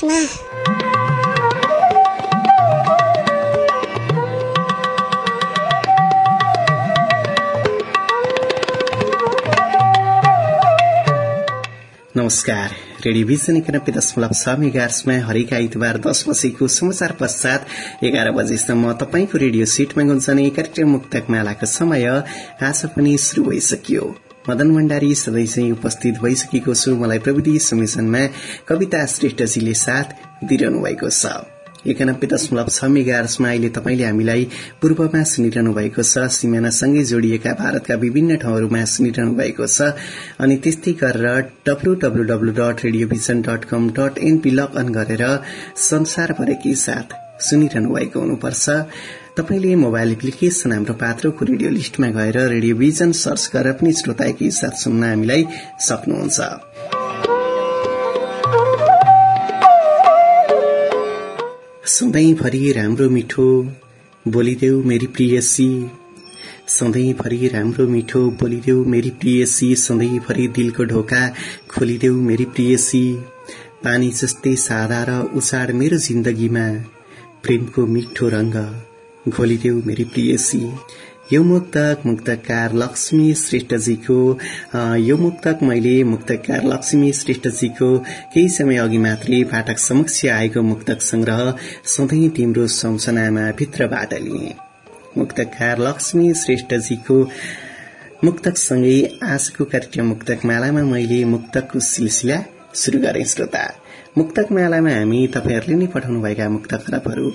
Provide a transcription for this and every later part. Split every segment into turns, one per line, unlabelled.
साथमा
नमस्कार। रेडियोभिजन एकानब्बे दशमलव छ मेगार्समा हरेक आइतबार दस बजेको समाचार पश्चात एघार बजेसम्म तपाईँको रेडियो सेटमा गुन्जने कार्यक्रम मुक्तक मालाको समय आज पनि शुरू भइसक्यो। मदन भण्डारी सधैँ चाहिँ उपस्थित भइसकेको छु। मलाई प्रविधि संयोजनमा कविता श्रेष्ठजीले साथ दिइरहनु भएको छ। एकानब्बे दशमलव छ मेगार्समा अहिले तपाईँले हामीलाई पूर्वमा सुनिरहनु भएको छ। सिमानासँगै जोडिएका भारतका विभिन्न ठाउँहरूमा सुनिरहनु भएको छ। अनि त्यस्तै गरेर डब्लूडब्लूडब्लू dot radiovision dot com dot NP log on गरेर संसारभरिकै साथ सुनिरहनु भएको हुनुपर्छ। तपाईँले मोबाइल एप्लिकेशन हाम्रो पात्रको रेडियो लिस्टमा गएर रेडियोभिजन सर्च गरेर पनि श्रोताकै साथ सुन्न हामीलाई सक्नुहुन्छ। सधैँभरि राम्रो मिठो बोलिदेऊ मेरी प्रियसी सधैँभरि राम्रो मिठो बोलिदेऊ मेरी प्रियसी सधैँभरि दिलको ढोका खोलिदेऊ मेरी प्रियसी पानी जस्तै सादा र उचाड मेरो जिन्दगीमा प्रेमको मिठो रंग। घोलिदेऊ मेरी प्रियसी यो मुक्तक मुक्तकार लक्ष्मी श्रेष्ठजीको यो मुक्तक मैले मुक्तकार लक्ष्मी श्रेष्ठजीको केही समय अघि मात्रै पाठक समक्ष आएको मुक्तक संग्रह सधैँ तिम्रो सम्सनामा भित्रबाट लिए। मुक्तकार लक्ष्मी श्रेष्ठजीको मुक्तकसँगै आजको कार्यक्रम मुक्तक मालामा मैले मुक्तकको सिलसिला शुरू गरे श्रोता। मुक्तक मालामा हामी तपाईँहरूले नै पठाउनुभएका मुक्त खराबहरू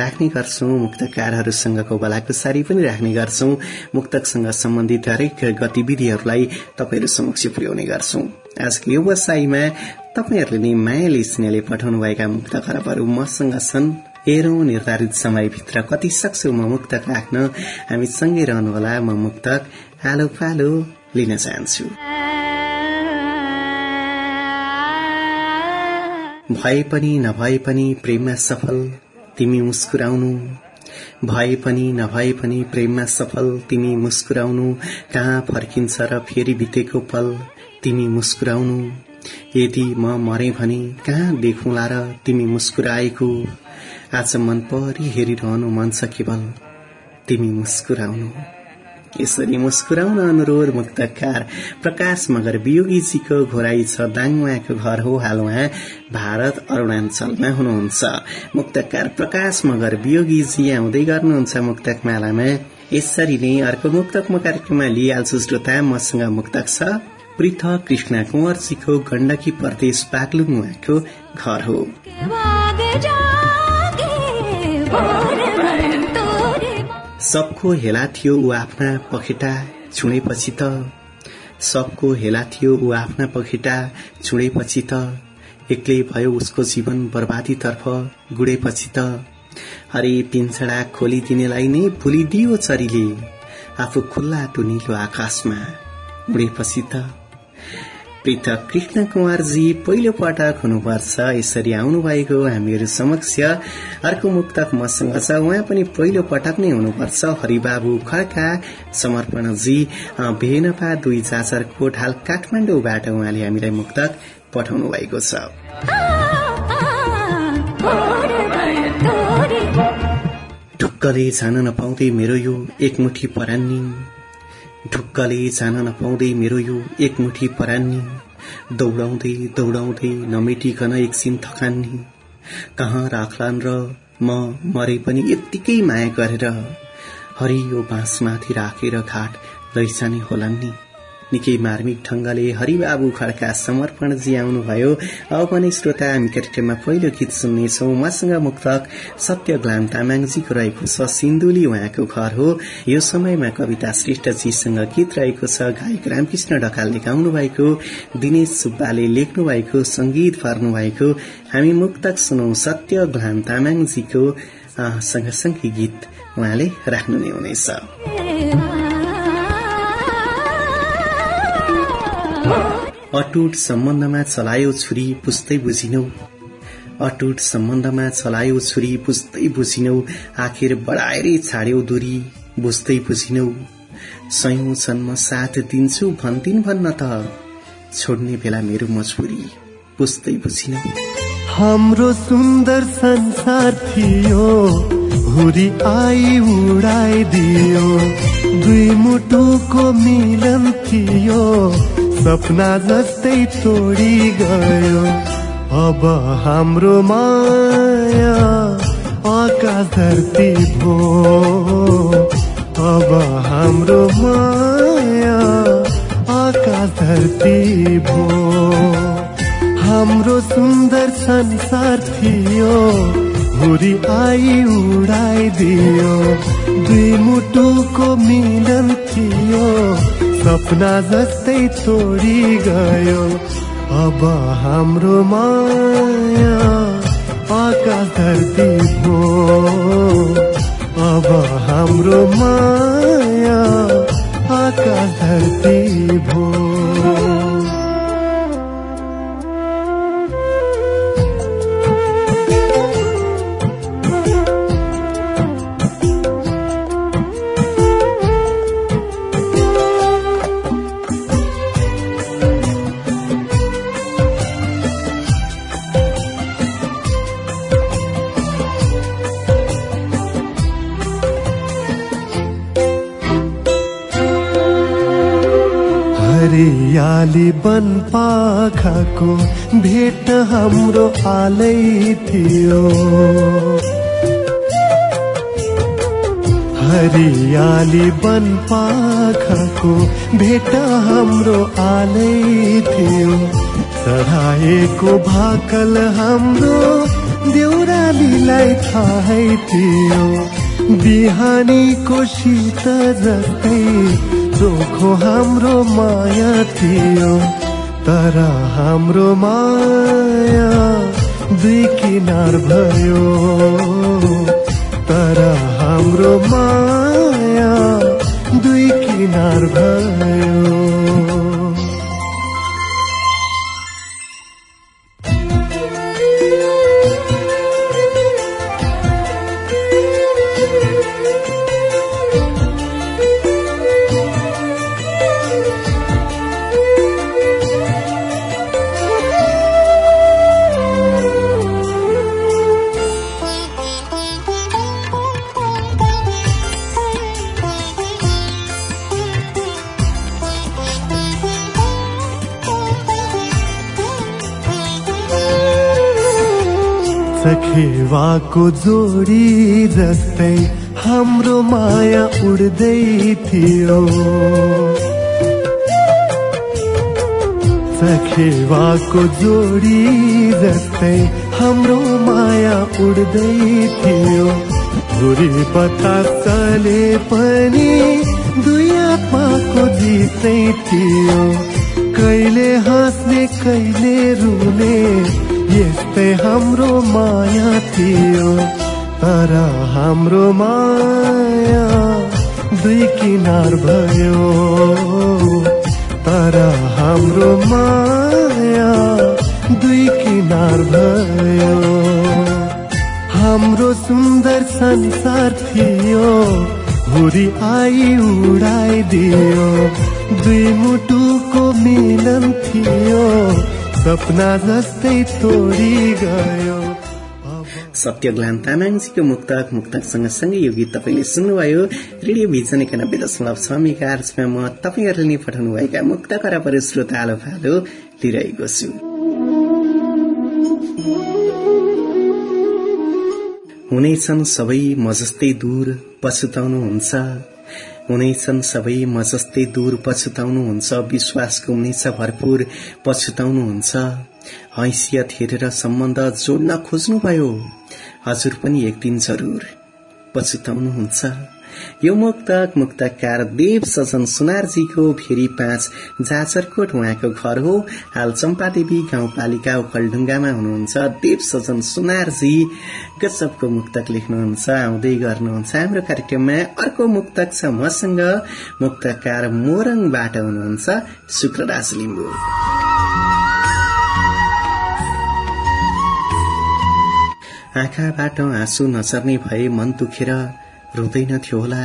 राख्ने गर्छौं। मुक्तकारहरूसँगको बलाकुसारी पनि राख्ने गर्छौं। मुक्तकसँग सम्बन्धित हरेक गतिविधिहरूलाई तपाईँहरू समक्ष पुर्याउने गर्छौं। आजको यो बसाईमा तपाईँहरूले नै मायाले स्नेहले पठाउनुभएका मुक्त खराबहरू मसँग छन्। हेरौं निर्धारित समयभित्र कति सक्छौ म मुक्तक राख्न? हामी सँगै रहनुहोला म मुक्तक। आलो पालो लिन चाहन्छु। भए पनि नभए पनि प्रेममा सफल तिमी मुस्कुराउनु। भए पनि नभए पनि प्रेममा सफल तिमी मुस्कुराउनु। कहाँ फर्किन्छ र फेरि बितेको पल तिमी मुस्कुराउनु। यदि म मरे भने कहाँ देखौँला र तिमी मुस्कुराएको? आज मन परी हेरिरहनु मन छ केवल तिमी मुस्कुराउनु। यसरी मुस्कुराउन अनुरोध मुक्तकार प्रकाश मगर वियोगीजीको घोराई छ दाङ उहाँको घर हो हाल उहाँ। भारत अरूणाञ्चलमा हुनुहुन्छ। मुक्तकार प्रकाश मगर वियोगीजी आउँदै गर्नुहुन्छ मुक्तक मालामा। यसरी नै अर्को मुक्तक म कार्यक्रममा लिइहाल्छु श्रोता मसँग मुक्तक छ। पृथक कृष्ण कुंवरजीको गण्डकी प्रदेश बागलुङ घर हो। सबको हेला थियो ऊ आफ्ना पखेटा छुँडेपछि त। सबको हेला थियो ऊ आफ्ना पखेटा छुँडेपछि त। एक्लै भयो उसको जीवन बर्बादीतर्फ गुडेपछि त। हरे पिन्छडा खोलिदिनेलाई नै भुलिदियो चरीले। आफू खुल्ला टुनिलो आकाशमा उडेपछि त। पृथक कृष्ण कुमारजी पहिलो पटक हुनुपर्छ। यसरी आउनु भएको हामीहरू समक्ष। अर्को मुक्तक मसँग छ। उहाँ पनि पहिलो पटक नै हुनुपर्छ। हरिबाबु खड्का समर्पणजी भेनपा दुई जाजर कोट हाल काठमाडौँबाट उहाँले हामीलाई मुक्तक पठाउनु भएको छ। ढुक्कले जान नपाउँदै मेरो यो एकमुठी परान्नी ढुक्कले जान नपाउँदै मेरो यो एकमुठी परान्नी। दौडाउँदै दौडाउँदै नमेटिकन एकछिन थकान्नी। कहाँ राख्लान् र म मरे पनि यत्तिकै माया गरेर हरियो बाँसमाथि राखेर घाट लैजाने होलान् नि निकै मार्मिक ढंगले हरिबाबु खड्का समर्पणजी आउनुभयो अब पनि श्रोता हामी कार्यक्रममा पहिलो गीत सुन्नेछौ। उहाँसँग मुक्तक सत्य ग्लाम तामाङजीको रहेको छ सिन्धुली उहाँको घर हो। यो समयमा कविता श्रेष्ठजीसँग गीत रहेको छ। गायक रामकृष्ण ढकालले गाउनु भएको दिनेश सुब्बाले लेख्नु भएको संगीत भर्नु भएको हामी मुक्तक सुनौ सत्य ग्लाम तामाङजीको सँगसँगै गीत उहाँले राख्नु नै हुनेछ। अटुट सम्बन्धमा चलायो छुरी पुस्तै बुझिनौ। अटुट सम्बन्धमा चलायो छुरी पुस्तै बुझिनौ। आखिर बढाएरै छाड्यौ दूरी बुझ्दै बुझिनौ। सयौं जन्म साथ दिन्छु भन्दिन भन्न त। छोड्ने बेला मेरो मजबुरी बुझ्दै बुझिनौ।
हाम्रो सुन्दर संसार थियो। हुरी आई उडाइदियो दुई मुटुको मिलन थियो। सपना जस्तै तोडी गयो। अब हाम्रो माया आकाश धरती भो। अब हाम्रो माया आई उडाइदियो दुई मुटुको मिलन थियो। सपना जस्तै तोडी गयो। अब हाम्रो माया आकाश धरती भो अब हाम्रो माया आकाश धरती भो हरियाली बन पाखाको भेट हाम्रो आलै थियो। हरियाली बन पाखाको भेट हाम्रो आलै थियो। चढाएको भाकल हाम्रो देउरालीलाई थाहै थियो। बिहानीको शीत जस्तै चोखो हाम्रो माया थियो तर हाम्रो माया दुई किनार भयो। तर हाम्रो माया दुई किनार भयो। सखेवाको जोडी जस्तै हाम्रो माया उड्दै थियो। सखेवाको जोडी जस्तै हाम्रो माया उड्दै थियो। भुरी पथा चले पनि दुई आत्माको जितै थियो। कहिले हाँस्ने कहिले रुने यस्तै हाम्रो माया थियो तर हाम्रो माया दुई किनार भयो। तर हाम्रो माया दुई किनार भयो। हाम्रो सुन्दर संसार थियो हुरी आई उडाइदियो। दुई मुटुको मिलन थियो सपना जस्तै तोडी गयो।
तामाङजीको मुक्तक मुक्तक सँगसँगै यो गीत तपाईँले सुन्नुभयो। रेडियो भिजन एकानब्बे दशमलव छ मेगार्समा म तपाईँहरूले नै पठाउनुभएका मुक्त खराबहरू श्रोता आलो फालो लिइरहेको छु। हुनेछन् सबै म जस्तै दूर पछुताउनुहुन्छ। हुनेछन् सबै म जस्तै दूर पछुताउनुहुन्छ विश्वास गुम्नेछ भरपूर पछुताउनुहुन्छ। हैसियत हेरेर सम्बन्ध जोड्न खोज्नुभयो। हजुर पनि एक दिन जरूर पछुताउनुहुन्छ। यो मुक्तक मुक्तकार देव सजन सुनारजीको फेरि पाँच जाचरकोट उहाँको घर हो। हाल चम्पादेवी गाउँपालिका ओखलढुङ्गामा हुनुहुन्छ देव सजन सुनारजी। गजबको मुक्तक लेख्नुहुन्छ आउँदै गर्नुहुन्छ हाम्रो कार्यक्रममा। अर्को मुक्तक छ मसँग। मुक्तकार मोरङबाट हुनुहुन्छ शुक्रराज लिम्बू। आँखाबाट आँसु नचर्ने भए मन दुखेर रुँदैनथ्यो होला।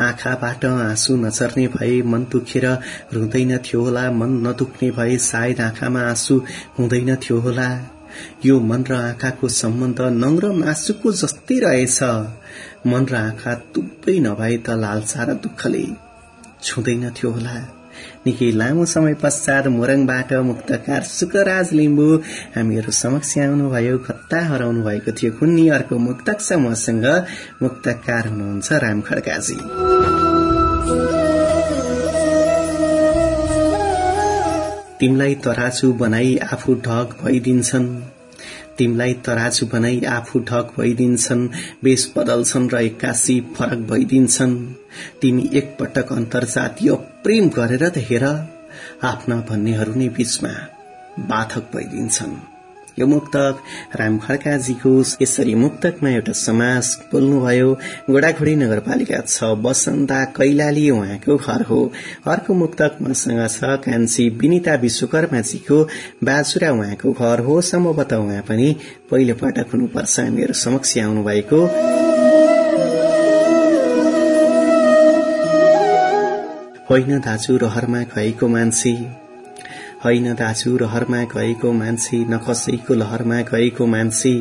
आँखाबाट आँसु नचर्ने भए मन दुखेर रुँदैनथ्यो होला। मन नदुख्ने भए सायद आँखामा आँसु हुँदैनथ्यो होला। यो मन र आँखाको सम्बन्ध नङ र मासुको जस्तै रहेछ। मन र आँखा दुबै नभए त लालसा र दुःखले छुँदैनथ्यो होला। निकै लामो समय पश्चात मोरङबाट मुक्तकार सुकराज लिम्बू हामीहरू समक्ष आउनुभयो खत्ता हराउनु भएको थियो। कुन्नी अर्को मुक्तक छ मसँग। मुक्तकार हुनुहुन्छ राम खड्काजी तिमीलाई तराजु बनाई आफू ढक भइदिन्छन्। तिमीलाई तराजु बनाई आफू ढक भइदिन्छन् बेस बदल्छन् र एक्कासी फरक भइदिन्छन्। तिमी एकपटक अन्तर्जातीय प्रेम गरेर त हेर आफ्ना भन्नेहरू नै बीचमा बाधक भइदिन्छन्। यो मुक्तक राम खड्काजीको यसरी मुक्तकमा एउटा समाज बोल्नुभयो। गोडाखोडी नगरपालिका छ बसन्ता कैलाली उहाँको घर हो। अर्को मुक्तक मसँग छ कान्छी विनिता विश्वकर्माजीको बाजुरा उहाँको घर हो। सम्भवतः उहाँ पनि पहिलो पटक हुनुपर्छ हामीहरू समक्ष आउनु भएको होइन दाजु रहरमा गएको मान्छे। होइन दाजु रहरमा गएको मान्छे न कसैको लहरमा गएको मान्छे।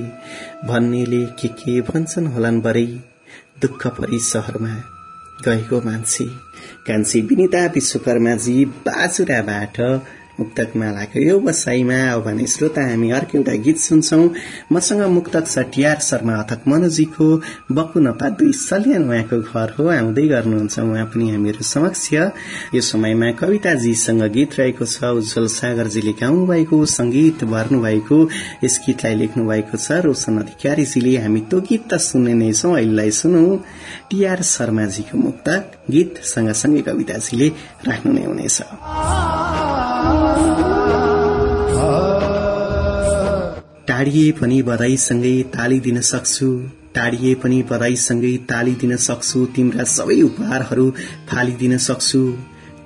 भन्नेले के के भन्छन् होलान् बरै? दुःख परी शहरमा गएको मान्छे। कान्छी विनिता विश्वकर्माजी बाजुराबाट मुक्तक मालाको यो बसाईमा अब भने श्रोता हामी अर्को एउटा गीत सुन्छौ। मसँग मुक्तक छ टिआर शर्मा अथक मनोजीको बकु नपा दुई सल्यान उहाँको घर हो। आउँदै गर्नुहुन्छ उहाँ पनि हामीहरू समक्ष। यो समयमा कविताजीसँग गीत रहेको छ। उज्जवल सागरजीले गाउनु भएको संगीत भर्नु भएको यस गीतलाई लेख्नु भएको छ। रोशन अधिकारीजीले। हामी त्यो गीत त सुन्ने नै छौं। अहिलेलाई सुनौ। टिआर शर्माजीको मुक्तक गीत सँगसँगै कविताजीले राख्नु नै हुनेछ। टाढिए पनि बधाईसँगै ताली दिन सक्छु टाढिए पनि बधाईसँगै ताली दिन सक्छु तिम्रा सबै उपहारहरू फालिदिन सक्छु।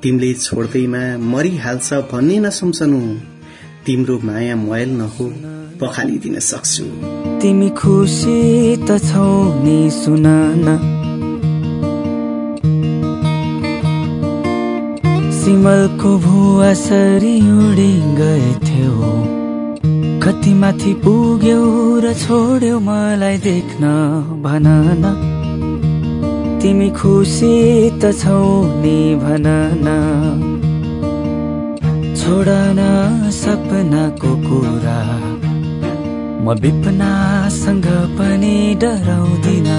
तिमीले छोड्दैमा मरिहाल्छ भन्ने नसम्झनु तिम्रो माया मैल नहो पखालिदिन सक्छु।
तिमी खुसी त छौ नि सुन सिमलको भुवा सरी उडी गएथ्यौ कति माथि पुग्यौ र छोड्यौ मलाई देख्न भन न तिमी खुसी त छौ नि भन न छोड न सपनाको कुरा म विपनासँग पनि डराउँदिन।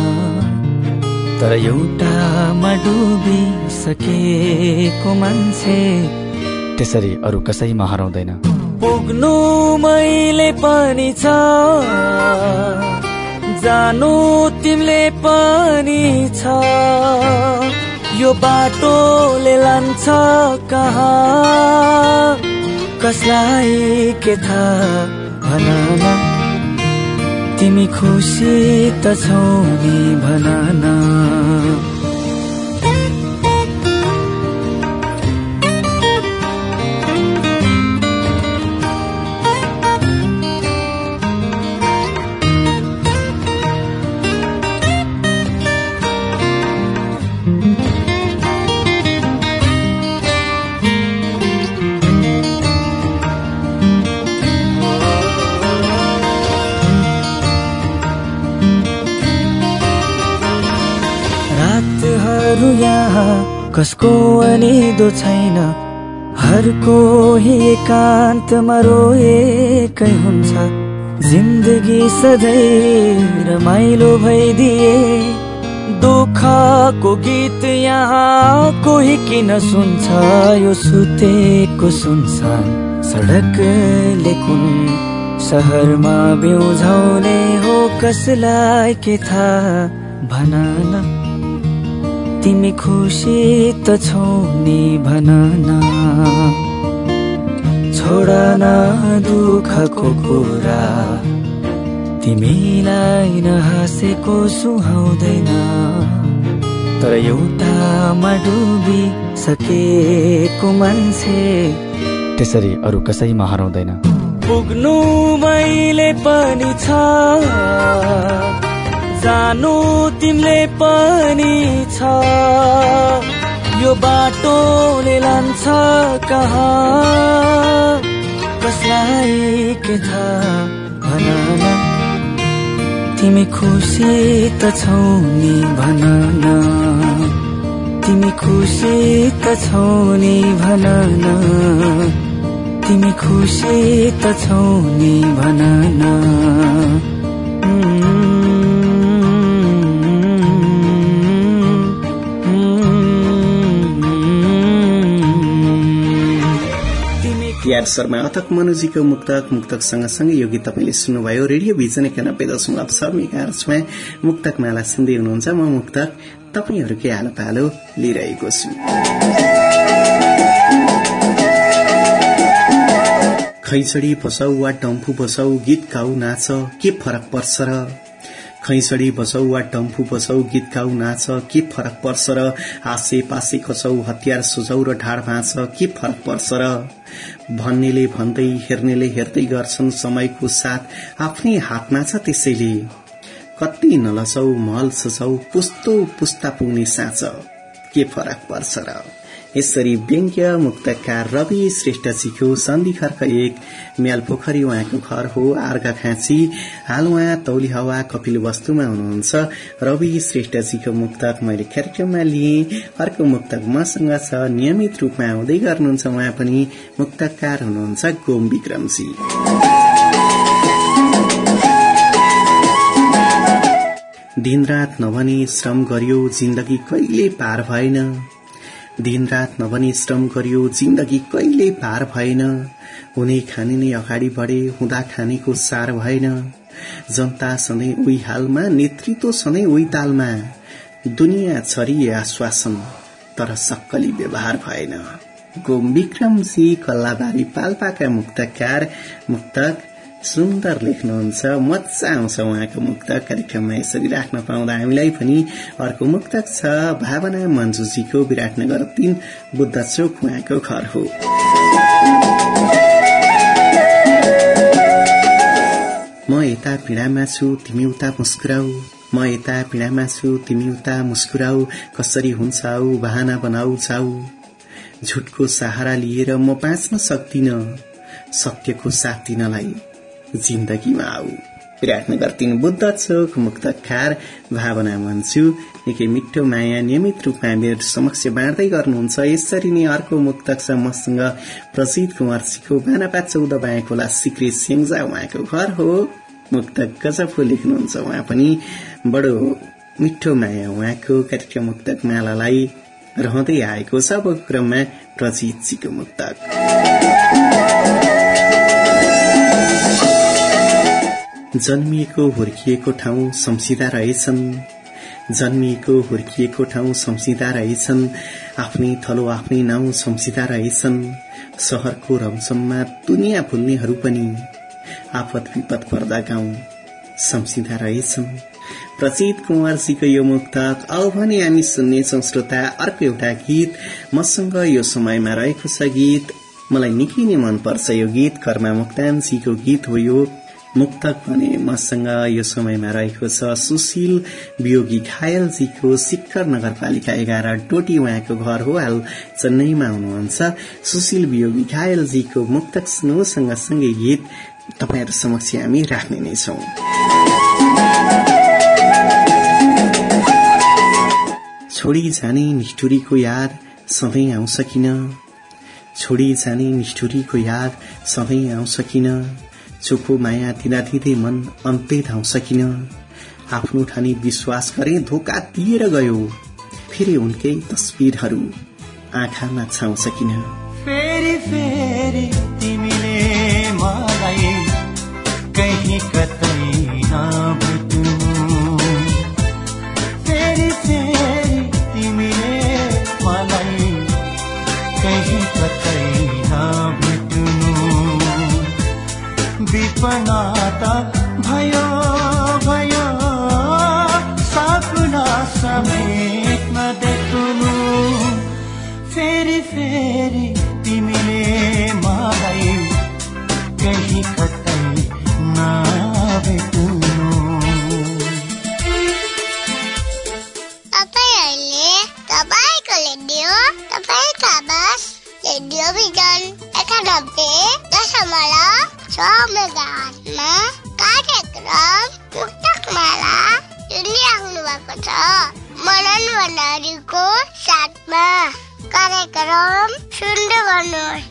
तर एउटामा डुबिसकेको मान्छे। त्यसरी अरू कसैमा हराउँदैन। पुग्नु मैले पनि छ। जानु तिमीले पनि छ। यो बाटोले लान्छ कहाँ? कसलाई के थाहा भन न तिमी खुसी त छौ नि भन न कसको अनिदो छैन। हर कोही एकान्तमा रोएकै हुन्छ। जिन्दगी सधैँ रमाइलो भइदिए। दुःखको गीत यहाँ कोही किन सुन्छ? यो सुतेको सुनसान सडकले कुन? सहरमा बिउझाउने हो कसलाई के थाहा? भन न। तिमी खुसी त छौ नि भन न छोड न दुःखको कुरा। तिमीलाई नहाँसेको सुहाउँदैन। तर एउटामा डुबिसकेको मान्छे। त्यसरी अरू कसैमा हराउँदैन। पुग्नु मैले पनि छ। जानु तिमीले पनि छ। यो बाटोले लान्छ कहाँ? कसलाई के थाहा भन तिमी खुसी त छौ नि भन न तिमी खुसी त छौ नि भन न तिमी खुसी त छौ नि भन न
याद शर्मा अथक मनोजीको मुक्तक मुक्तक सँगसँगै यो गीत तपाईँले सुन्नुभयो रेडियो भिजन एकानब्बे दशमलव छ मेगार्समा मुक्तक माला सुन्दै हुनुहुन्छ म मुक्तक तपाईँहरूकै आलो पालो लिइरहेको छु खैचडी बसाउ वा डम्फु बसाउ गीत गाउ नाच के फरक पर्छ र खैसडी बसौ वा डम्फु बसौ गीत गाउ नाच के फरक पर्छ र आसे पासे खसौ हतियार सुझौ र ढाड भाँच के फरक पर्छ र? भन्नेले भन्दै हेर्नेले हेर्दै गर्छन् समयको साथ आफ्नै हातमा छ त्यसैले। कति नलसौ महल सुझौ पुस्तो पुस्ता पुग्ने साँच के फरक पर्छ र? यसरी व्यङ्ग्य मुक्तकार रवि श्रेष्ठजीको सन्धि खर्क एक। म्याल पोखरी उहाँको घर हो आर्घा खाँची। हाल उहाँ तौली हवा कपिल वस्तुमा हुनुहुन्छ। रवि श्रेष्ठजीको मुक्तक मैले कार्यक्रममा लिएँ। अर्को मुक्तक मसँग छ। नियमित रूपमा आउँदै गर्नुहुन्छ उहाँ पनि। मुक्तकार हुनुहुन्छ गोम विक्रमजी। दिनरात नभनी श्रम गरियो जिन्दगी कहिले पार भएन। दिनरात नभनी श्रम गरियो जिन्दगी कहिले पार भएन। हुने खाने नै अगाडि बढे हुँदा खानेको सार भएन। जनता सधैँ उही हालमा नेतृत्व सधैँ उही तालमा। दुनियाँ छरिए आश्वासन तर सक्कली व्यवहार भएन। गोम विक्रमजी कल्लाबारी पाल्पाका मुक्तकार मुक्तक सुन्दर लेख्नुहुन्छ। मजा आउँछ उहाँको मुक्त कार्यक्रममा यसरी राख्न पाउँदा हामीलाई पनि अर्को मुक्तक छ। भावना मन्जुजीको विराटनगर तीन बुद्ध चोक उहाँको घर हो। म यता पीडामा छु तिमी उता मुस्कुराऊ म यता पीडामा छु तिमी उता मुस्कुराऊ कसरी हुन्छ बहाना बनाऊ जाऊ झुटको सहारा लिएर म बाँच्न सक्दिन। सत्यको साथ दिनलाई। जिन्दगीमा आऊ। तीन बुद्ध चोक मुक्तकार भावना मन्छु निकै मिठो माया नियमित रूपमा मेरो समक्ष बाँड्दै गर्नुहुन्छ। यसरी नै अर्को मुक्तक छ मसँग प्रसिद्ध कुमारजीको बानापा चौध बायाँ सिक्रे सेङ्जा उहाँको घर हो। मुक्तक गजबको लेख्नुहुन्छ उहाँ पनि। बडो मिठो माया उहाँको कार्यक्रम मुक्तक मालालाई रहँदै आएको छ। क्रममा प्रजितजीको मुक्तक। जन्मिएको हुर्किएको ठाउँ सम्सिदा रहेछन्। जन्मिएको हुर्किएको ठाउँ सम्सिदा रहेछन्। आफ्नै थलो आफ्नै नाउँ सम्सिदा रहेछन्। शहरको रमसममा दुनियाँ भुल्नेहरू पनि आपत विपद पर्दा गाउँ सम्सिदा रहेछन्। प्रचित कुमारजीको यो मुक्तक औ भने हामी सुन्नेछौ श्रोता अर्को एउटा गीत। मसँग यो समयमा रहेको छ गीत। मलाई निकै नै मनपर्छ यो गीत। कर्मा मुक्तानजीको गीत हो यो। मुक्तक भने मसँग यो समयमा रहेको छ सुशील वियोगी घायलजीको शिखर नगरपालिका एघार डोटी उहाँको घर हो। हाल चेन्नईमा हुनुहुन्छ। सुशील वियोगी घायलजीको मुक्तक सुन्नु सँगसँगै गीत तपाईँहरू समक्ष हामी राख्ने नै छौं। छोडी जाने निष्ठुरीको याद सधैँ आउँछ किन? छोडी जाने निष्ठुरीको याद सधैँ आउँछ किन? चोखो माया दिँदै मन अन्तै धाउँछ किन आफ्नो ठानी विश्वास गरे धोका दिएर गयो। फेरि उनकै तस्विरहरू आँखामा छाउँछ किन
फेरि फेरि तिमीले मलाई कतै
नाट साथमा कार्यक्रम सुन्दै गर्नुहोस्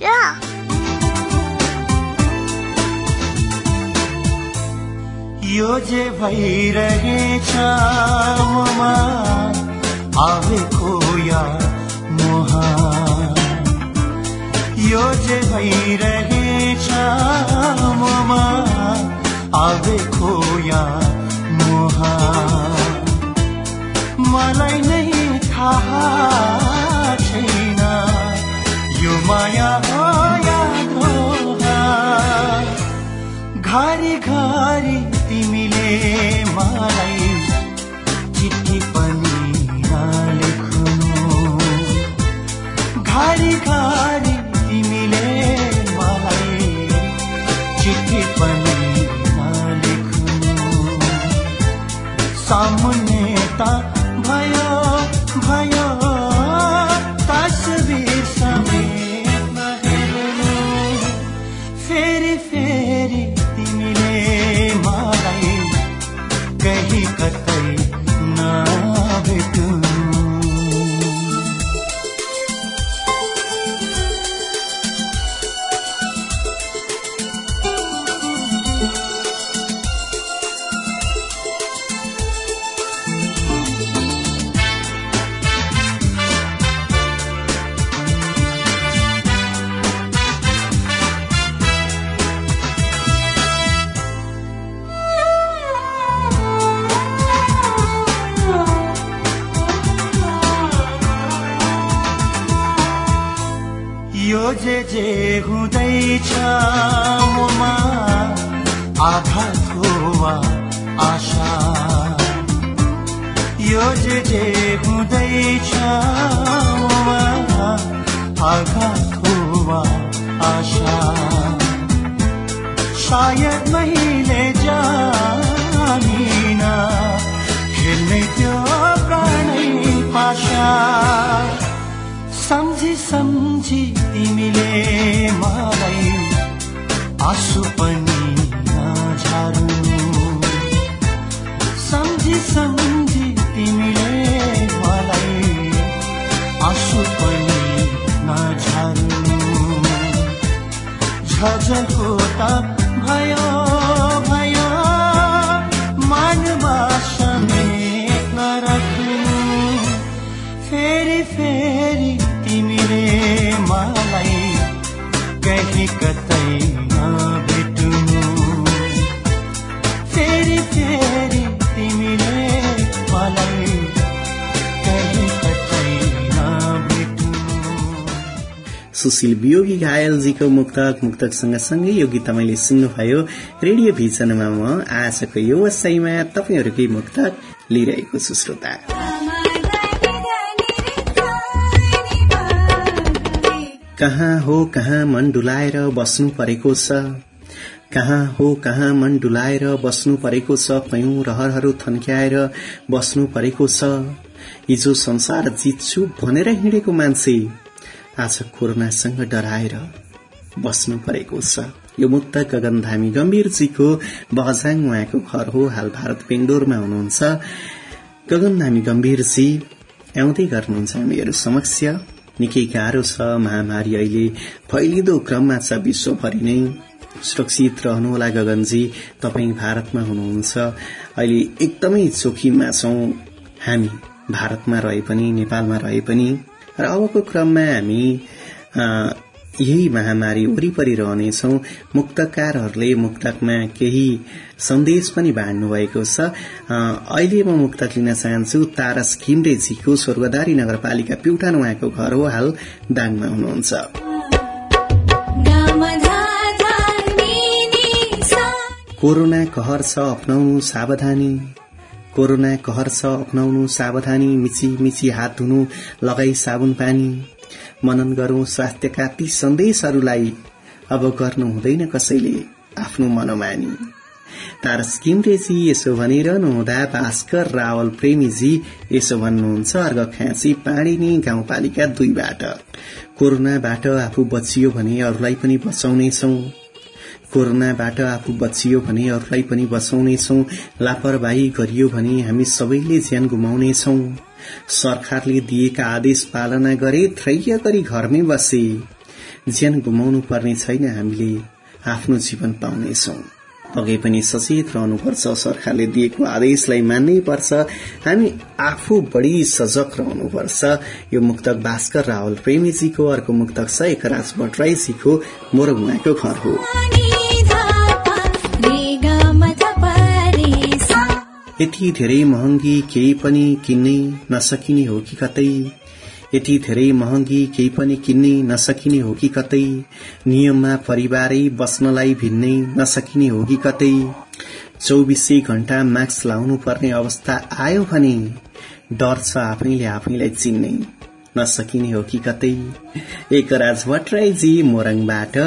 यो जे ममा मोह यो जे भइरहेछ ममा आवेको या मोह मलाई नै थाहा छैन यो माया घरि घरि तिमीले मलाई चिठी पनि नलेख्नु। घरि घरि तिमीले मलाई चिठी पनि नलेख्नु। सामुन्ने सायद मैले जानिन। खेल्ने त्यो प्राणै पाशा। सम्झी सम्झी तिमीले मलाई आँसु पनि नझारु। सम्झी सम्झी तिमीले मलाई आँसु पनि
सुशील वियोगी घायलजीको मुक्तक मुक्तक सँगसँगै यो गीत तपाईँले सुन्नुभयो। रेडियो भिजनमा म आजको यो वसाईमा तपाईँहरूकै मुक्तक लिइरहेको छु श्रोता। कहाँ हो कहाँ मन डुलाएर बस्नु परेको छ? कहाँ हो कहाँ मन डुलाएर बस्नु परेको छ? कयौं रहरहरू थन्क्याएर बस्नु परेको छ? हिजो संसार जित्छु भनेर हिँडेको मान्छे आज कोरोनासँग डराएर बस्नु परेको छ। यो मुक्त गगन धामी गम्भीरजीको बहजाङ उहाँको घर हो। हाल भारत बेङ्गलोरमा हुनुहुन्छ। गगन धामी गम्भीरजी आउँदै गर्नुहुन्छ हामीहरू समक्ष। निकै गाह्रो छ महामारी अहिले। फैलिँदो क्रममा छ विश्वभरि नै। सुरक्षित रहनुहोला गगनजी तपाईँ भारतमा हुनुहुन्छ। अहिले एकदमै जोखिममा छौं। हामी भारतमा रहे पनि नेपालमा रहे पनि। र अबको क्रममा हामी यही महामारी वरिपरि रहनेछौ। मुक्तकारहरूले मुक्तकमा केही सन्देश पनि बाँड्नु भएको छ अहिले म मुक्तक लिन चाहन्छु तारस घिम्रेजीको स्वर्गदारी नगरपालिका प्युठान उहाँको घर हो हाल दाङमा हुनुहुन्छ। कोरोना कहर छ अप्नाउनु सावधानी। कोरोना कहर छ अप्नाउनु सावधानी मिची मिची हात धुनु लगाई साबुन पानी। मनन गरौं स्वास्थ्यका ती सन्देशहरूलाई। अब गर्नु हुँदैन कसैले आफ्नो मनोमानी। तारस किमरेजी यसो भनिरहनुहुँदा भास्कर रावल प्रेमीजी यसो भन्नुहुन्छ अर्घ खाँची पाणिनी गाउँपालिका दुईबाट। कोरोनाबाट आफू बचियो भने अरूलाई पनि बचाउनेछौ। कोरोनाबाट आफू बचियो भने अरूलाई पनि बचाउनेछौ। लापरवाही गरियो भने हामी सबैले ज्यान गुमाउनेछौ। सरकारले दिएका आदेश पालना गरे थ्रैय गरी घरमै बसे। ज्यान गुमाउनु पर्ने छैन हामीले। आफ्नो जीवन पाउनेछौ। पक्कै पनि सचेत रहनुपर्छ सरकारले दिएको आदेशलाई मान्नै पर्छ। हामी आफू बढ़ी सजग रहनुपर्छ। यो मुक्तक भास्कर रावल प्रेमीजीको अर्को मुक्तक छ एकराज भट्टराईजीको मोरङ उहाँको घर हो। यति धेरै महँगी केही पनि किन्नै नसकिने हो कि कतै? यति धेरै महँगी केही पनि किन्नै नसकिने हो कि कतै? नियममा परिवारै बस्नलाई भिन्नै नसकिने हो कि कतै? चौबिसै घण्टा मास्क लाउनु पर्ने अवस्था आयो भने डर छ आफैले आफैलाई चिन्नै। नसकिने हो कि कतै? एक राज भट्टराईजी मोरङबाट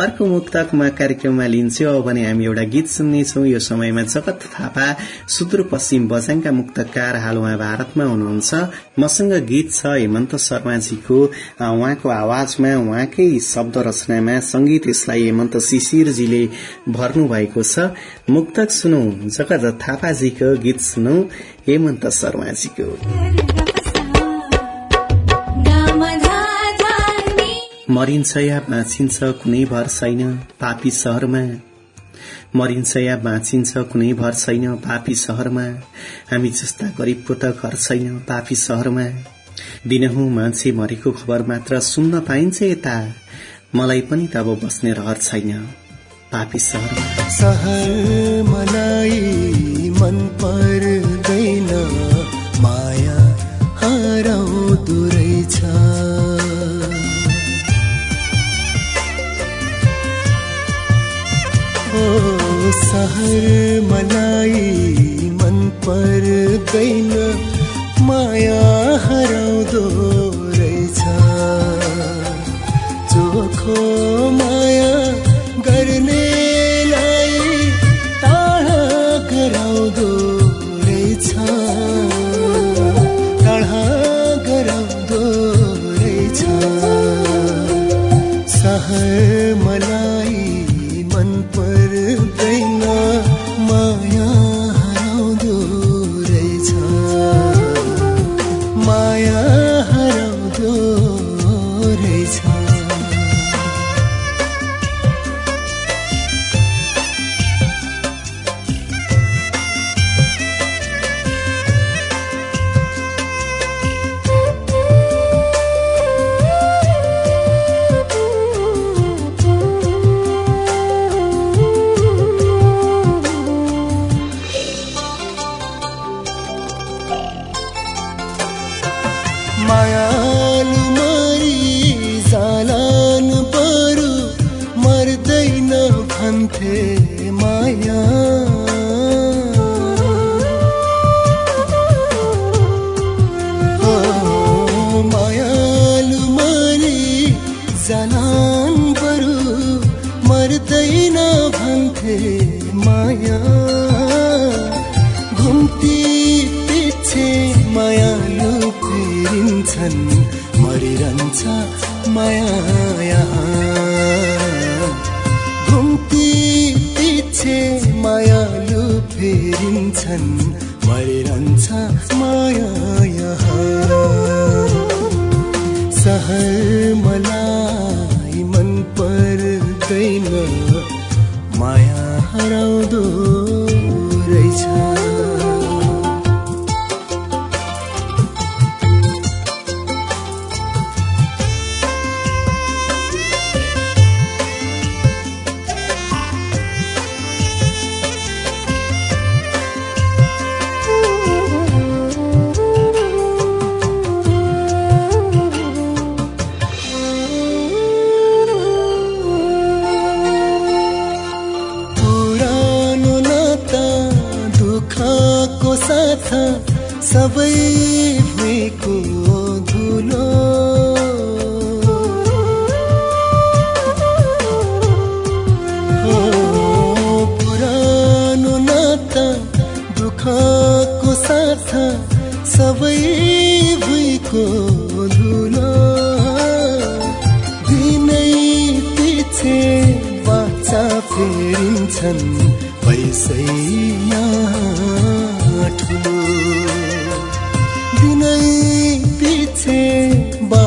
अर्को मुक्तकमा कार्यक्रममा लिन्छु अब भने हामी एउटा गीत सुन्नेछौ। यो समयमा जगत थापा सुदूरपश्चिम बजाङका मुक्तकार हाल उहाँ भारतमा हुनुहुन्छ। मसँग गीत छ हेमन्त शर्माजीको उहाँको आवाजमा उहाँकै शब्द रचनामा संगीत यसलाई हेमन्त शिशिरजीले भर्नु भएको छ। मुक्तक सुनौ जगत थापाजीको गीत सुनौ हेमन्त शर्माजीको। मरिन्छ या बाँचिन्छ कुनै भर छैन पापी शहरमा मरिन्छ या बाँचिन्छ कुनै भर छैन पापी शहरमा हामी जस्ता गरीबको त घर छैन पापी शहरमा दिनहुँ मान्छे मरेको खबर मात्र सुन्न पाइन्छ यता। मलाई पनि त अब बस्ने रहर छैन पापी शहरमा
सहर मलाई मन पर्दैन सहर मलाई मन पर्दैन माया हराउँदो रहेछ। चोखो माया गर्नेलाई टाढा गराउँदो रहेछ। टाढा गराउँदो रहेछ। सहर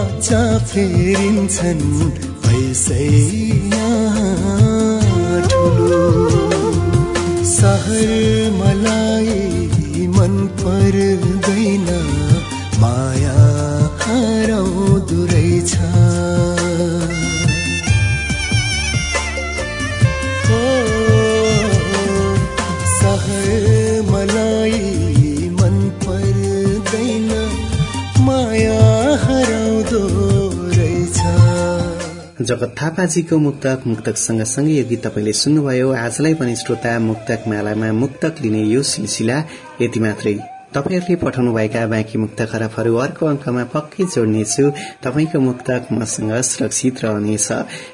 बाचा फेरिन्छन् पैसै ठुलो। सहर मलाई मन पर्दैन माया हराउँदो रहेछ।
जगत थापाजीको मुक्तक मुक्तक सँगसँगै यो गीत तपाईँले सुन्नुभयो। आजलाई पनि श्रोता मुक्तक मालामा मुक्तक लिने यो सिलसिला यति मात्रै। तपाईँहरूले पठाउनुभएका बाँकी मुक्त खराबहरू अर्को अङ्कमा पक्कै जोड्नेछु। तपाईँको मुक्तक मसँग सुरक्षित रहनेछ।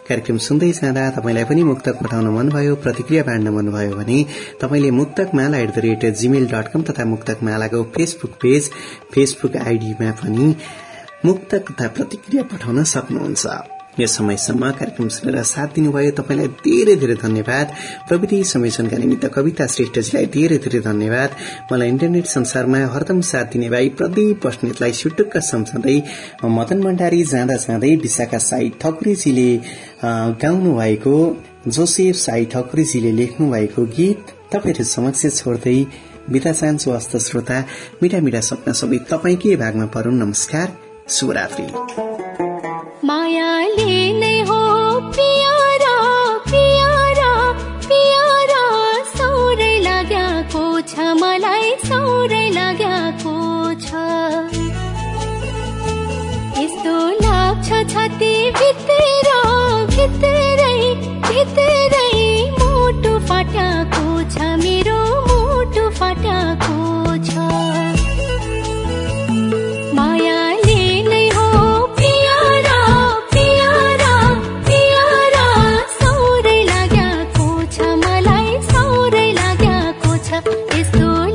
कार्यक्रम सुन्दै जाँदा तपाईँलाई पनि मुक्तक पठाउन मनभयो प्रतिक्रिया बाँड्न मनभयो भने तपाईँले Muktak Mala at the rate Gmail dot com तथा मुक्तक मालाको फेसबुक पेज फेसबुक आइडीमा पनि मुक्तक तथा प्रतिक्रिया पठाउन सक्नुहुन्छ। यस समयसम्म कार्यक्रम सुनेर साथ दिनुभयो। तपाईँलाई धेरै धेरै धन्यवाद। प्रविधि संयोजनका निमित्त कविता श्रेष्ठजीलाई धेरै धेरै धन्यवाद। मलाई इन्टरनेट संसारमा हरदम साथ दिने भाइ प्रदीप बस्नेतलाई सुटुक्क सम्झँदै मदन भण्डारी जाँदा जाँदै विशाखा साई ठकुरीजीले गाउनु भएको जोसेफ साई ठकुरीजीले लेख्नु भएको गीत तपाईँहरू समक्ष छोड्दै बिदा चाहन्छु हस्त श्रोता। मिठा मिठा सपना सबै तपाईँकै भागमा परून्। नमस्कार। शुभरात्री।
玛雅丽。soy